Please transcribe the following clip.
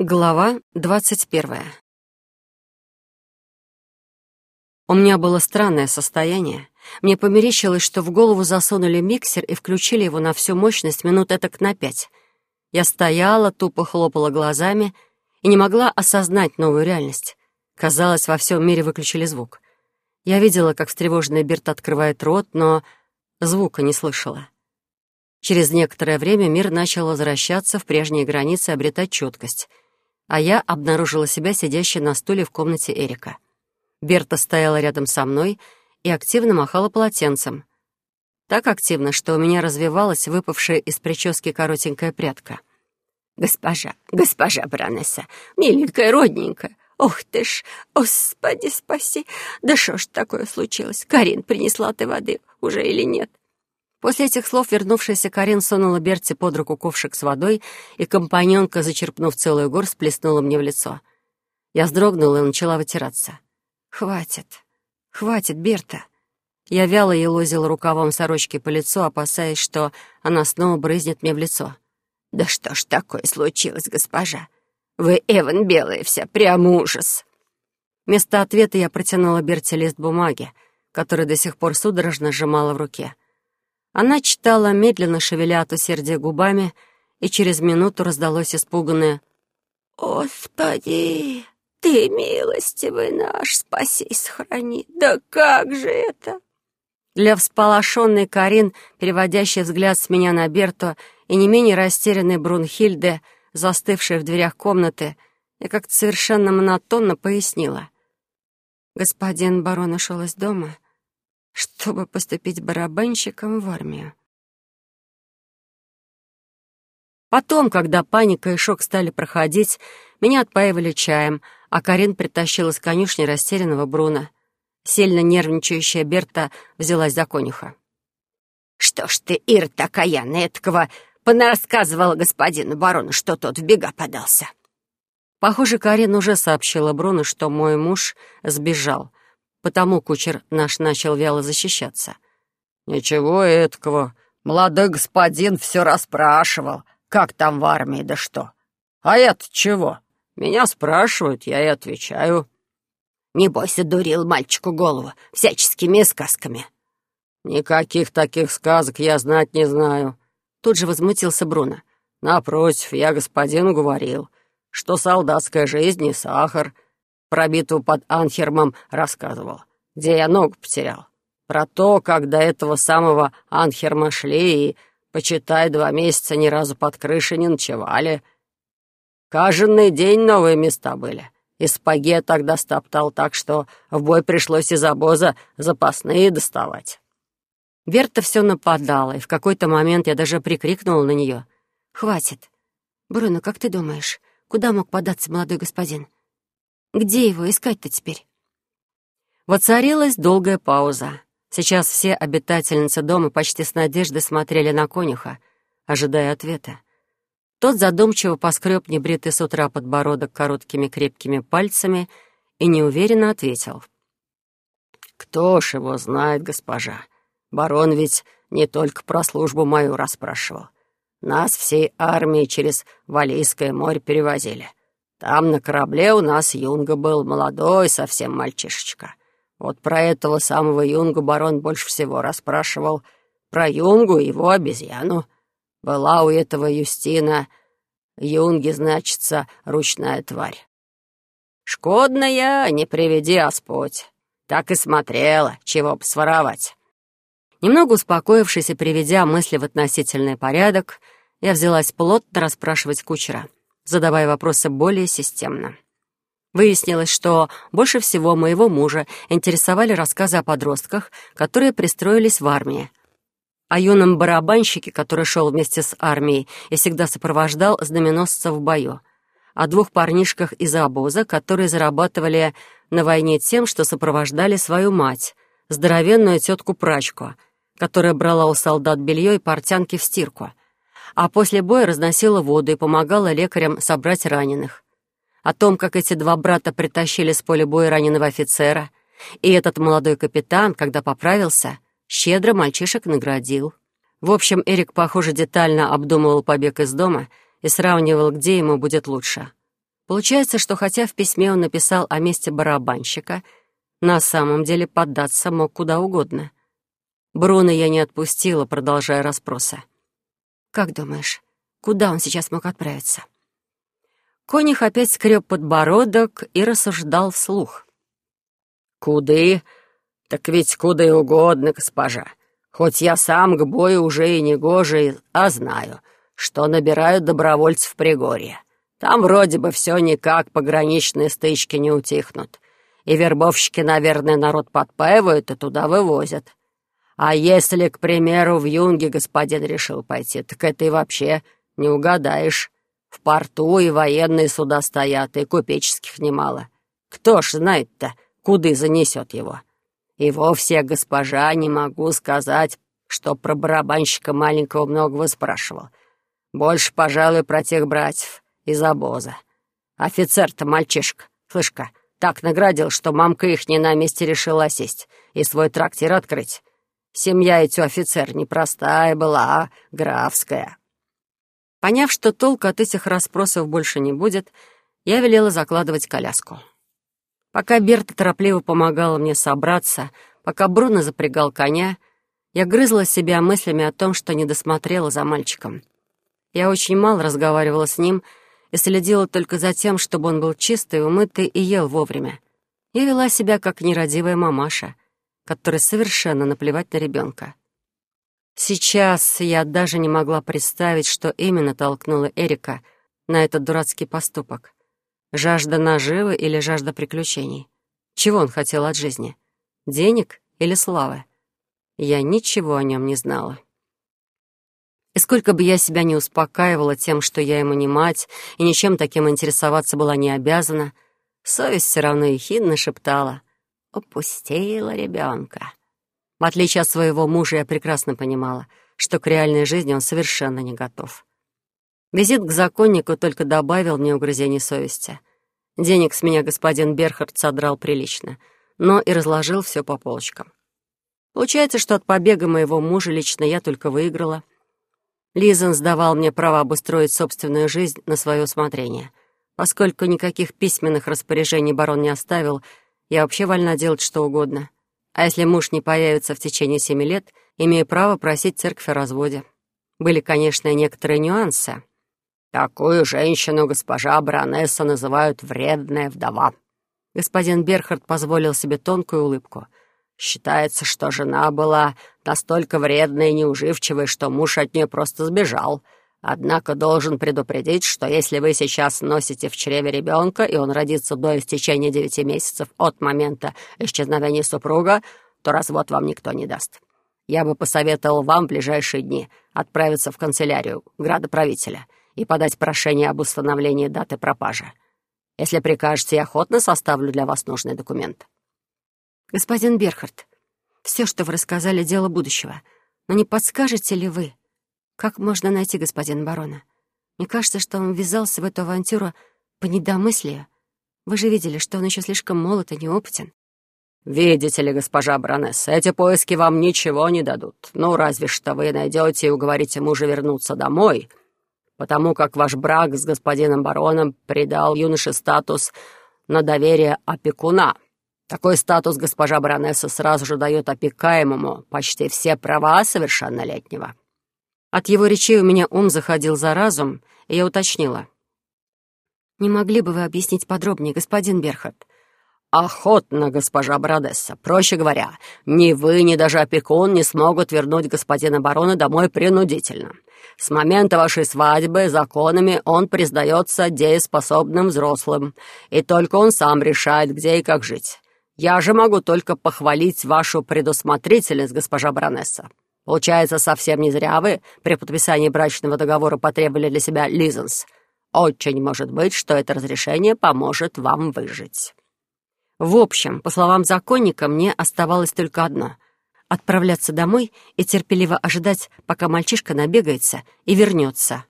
Глава двадцать первая. У меня было странное состояние. Мне померещилось, что в голову засунули миксер и включили его на всю мощность минут этак на пять. Я стояла, тупо хлопала глазами и не могла осознать новую реальность. Казалось, во всем мире выключили звук. Я видела, как встревоженный Берт открывает рот, но звука не слышала. Через некоторое время мир начал возвращаться в прежние границы обретать четкость — а я обнаружила себя сидящей на стуле в комнате Эрика. Берта стояла рядом со мной и активно махала полотенцем. Так активно, что у меня развивалась выпавшая из прически коротенькая прядка. «Госпожа, госпожа Бранесса, миленькая, родненькая, Ух ты ж, господи спаси! Да что ж такое случилось? Карин, принесла ты воды уже или нет?» После этих слов вернувшаяся Карин сунула Берти под руку ковшик с водой, и компаньонка, зачерпнув целую горсть, сплеснула мне в лицо. Я вздрогнула и начала вытираться. «Хватит, хватит, Берта!» Я вяло елозила рукавом сорочки по лицу, опасаясь, что она снова брызнет мне в лицо. «Да что ж такое случилось, госпожа? Вы, Эван, белая вся, прямо ужас!» Вместо ответа я протянула Берти лист бумаги, который до сих пор судорожно сжимала в руке. Она читала, медленно шевеля от усердия губами, и через минуту раздалось испуганное «Господи, ты милостивый наш, спаси и сохрани! Да как же это?» Для всполошенной Карин, переводящей взгляд с меня на Берту, и не менее растерянной Брунхильде, застывшей в дверях комнаты, я как-то совершенно монотонно пояснила. Господин барон ушел из дома чтобы поступить барабанщиком в армию. Потом, когда паника и шок стали проходить, меня отпаивали чаем, а Карин притащила с конюшни растерянного Бруна. Сильно нервничающая Берта взялась за конюха. «Что ж ты, Ир, такая эткого, понарассказывала господину барону, что тот в бега подался?» Похоже, Карин уже сообщила Бруну, что мой муж сбежал, потому кучер наш начал вяло защищаться. «Ничего эткого. Молодой господин все расспрашивал, как там в армии, да что. А это чего? Меня спрашивают, я и отвечаю». «Не бойся, дурил мальчику голову всяческими сказками». «Никаких таких сказок я знать не знаю», — тут же возмутился Бруно. «Напротив, я господину говорил, что солдатская жизнь не сахар, про битву под Анхермом рассказывал, где я ногу потерял. Про то, как до этого самого Анхерма шли и, почитай, два месяца ни разу под крышей не ночевали. Каждый день новые места были. И спаги я тогда стоптал так, что в бой пришлось из обоза запасные доставать. Верта все нападала, и в какой-то момент я даже прикрикнула на нее. «Хватит. Бруно, как ты думаешь, куда мог податься молодой господин? Где его искать-то теперь?» Воцарилась долгая пауза. Сейчас все обитательницы дома почти с надеждой смотрели на конюха, ожидая ответа. Тот задумчиво поскреб небритый с утра подбородок короткими крепкими пальцами и неуверенно ответил. «Кто ж его знает, госпожа? Барон ведь не только про службу мою расспрашивал. Нас всей армией через Валийское море перевозили. Там на корабле у нас юнга был, молодой совсем мальчишечка. Вот про этого самого юнгу барон больше всего расспрашивал. Про юнгу и его обезьяну. Была у этого Юстина юнги, значится, ручная тварь. Шкодная, не приведи Господь. Так и смотрела, чего бы своровать. Немного успокоившись и приведя мысли в относительный порядок, я взялась плотно расспрашивать кучера — задавая вопросы более системно. Выяснилось, что больше всего моего мужа интересовали рассказы о подростках, которые пристроились в армии. О юном барабанщике, который шел вместе с армией и всегда сопровождал знаменосца в бою. О двух парнишках из обоза, которые зарабатывали на войне тем, что сопровождали свою мать, здоровенную тетку-прачку, которая брала у солдат белье и портянки в стирку — а после боя разносила воду и помогала лекарям собрать раненых. О том, как эти два брата притащили с поля боя раненого офицера, и этот молодой капитан, когда поправился, щедро мальчишек наградил. В общем, Эрик, похоже, детально обдумывал побег из дома и сравнивал, где ему будет лучше. Получается, что хотя в письме он написал о месте барабанщика, на самом деле поддаться мог куда угодно. Бруно я не отпустила, продолжая расспросы. «Как думаешь, куда он сейчас мог отправиться?» Конюх опять скреб подбородок и рассуждал вслух. «Куды? Так ведь куда и угодно, госпожа. Хоть я сам к бою уже и не гожий, а знаю, что набирают добровольцев в Пригорье. Там вроде бы все никак, пограничные стычки не утихнут. И вербовщики, наверное, народ подпаивают и туда вывозят. А если, к примеру, в Юнге господин решил пойти, так это и вообще не угадаешь. В порту и военные суда стоят, и купеческих немало. Кто ж знает-то, куды занесет его? И вовсе, госпожа, не могу сказать, что про барабанщика маленького многого спрашивал. Больше, пожалуй, про тех братьев из обоза. Офицер-то мальчишка, слышка, так наградил, что мамка их не на месте решила сесть и свой трактир открыть. Семья эти офицер непростая была, а графская. Поняв, что толку от этих расспросов больше не будет, я велела закладывать коляску. Пока Берта торопливо помогала мне собраться, пока Бруно запрягал коня, я грызла себя мыслями о том, что не досмотрела за мальчиком. Я очень мало разговаривала с ним и следила только за тем, чтобы он был чистый, умытый и ел вовремя. Я вела себя как нерадивая мамаша, которой совершенно наплевать на ребенка. Сейчас я даже не могла представить, что именно толкнуло Эрика на этот дурацкий поступок. Жажда наживы или жажда приключений? Чего он хотел от жизни? Денег или славы? Я ничего о нем не знала. И сколько бы я себя не успокаивала тем, что я ему не мать, и ничем таким интересоваться была не обязана, совесть все равно ехидно шептала «Упустила ребенка». В отличие от своего мужа, я прекрасно понимала, что к реальной жизни он совершенно не готов. Визит к законнику только добавил мне угрызений совести. Денег с меня господин Берхард содрал прилично, но и разложил все по полочкам. Получается, что от побега моего мужа лично я только выиграла. Лизен сдавал мне право обустроить собственную жизнь на свое усмотрение. Поскольку никаких письменных распоряжений барон не оставил, я вообще вольна делать что угодно. А если муж не появится в течение семи лет, имею право просить церковь о разводе. Были, конечно, некоторые нюансы. Такую женщину госпожа Бронесса называют «вредная вдова». Господин Берхард позволил себе тонкую улыбку. Считается, что жена была настолько вредной и неуживчивой, что муж от нее просто сбежал — Однако должен предупредить, что если вы сейчас носите в чреве ребенка, и он родится до истечения девяти месяцев от момента исчезновения супруга, то развод вам никто не даст. Я бы посоветовал вам в ближайшие дни отправиться в канцелярию градоправителя и подать прошение об установлении даты пропажи. Если прикажете, я охотно составлю для вас нужный документ. Господин Берхард, все, что вы рассказали, дело будущего. Но не подскажете ли вы, как можно найти господина барона? Мне кажется, что он ввязался в эту авантюру по недомыслию. Вы же видели, что он еще слишком молод и неопытен. «Видите ли, госпожа баронесса, эти поиски вам ничего не дадут. Ну, разве что вы найдете и уговорите мужа вернуться домой, потому как ваш брак с господином бароном придал юноше статус на доверие опекуна. Такой статус госпожа баронесса сразу же дает опекаемому почти все права совершеннолетнего». От его речей у меня ум заходил за разум, и я уточнила. «Не могли бы вы объяснить подробнее, господин Берхард?» «Охотно, госпожа Бродесса. Проще говоря, ни вы, ни даже опекун не смогут вернуть господина барона домой принудительно. С момента вашей свадьбы законами он признается дееспособным взрослым, и только он сам решает, где и как жить. Я же могу только похвалить вашу предусмотрительность, госпожа баронесса. Получается, совсем не зря вы при подписании брачного договора потребовали для себя лизенс. Очень может быть, что это разрешение поможет вам выжить». В общем, по словам законника, мне оставалось только одно — отправляться домой и терпеливо ожидать, пока мальчишка набегается и вернется.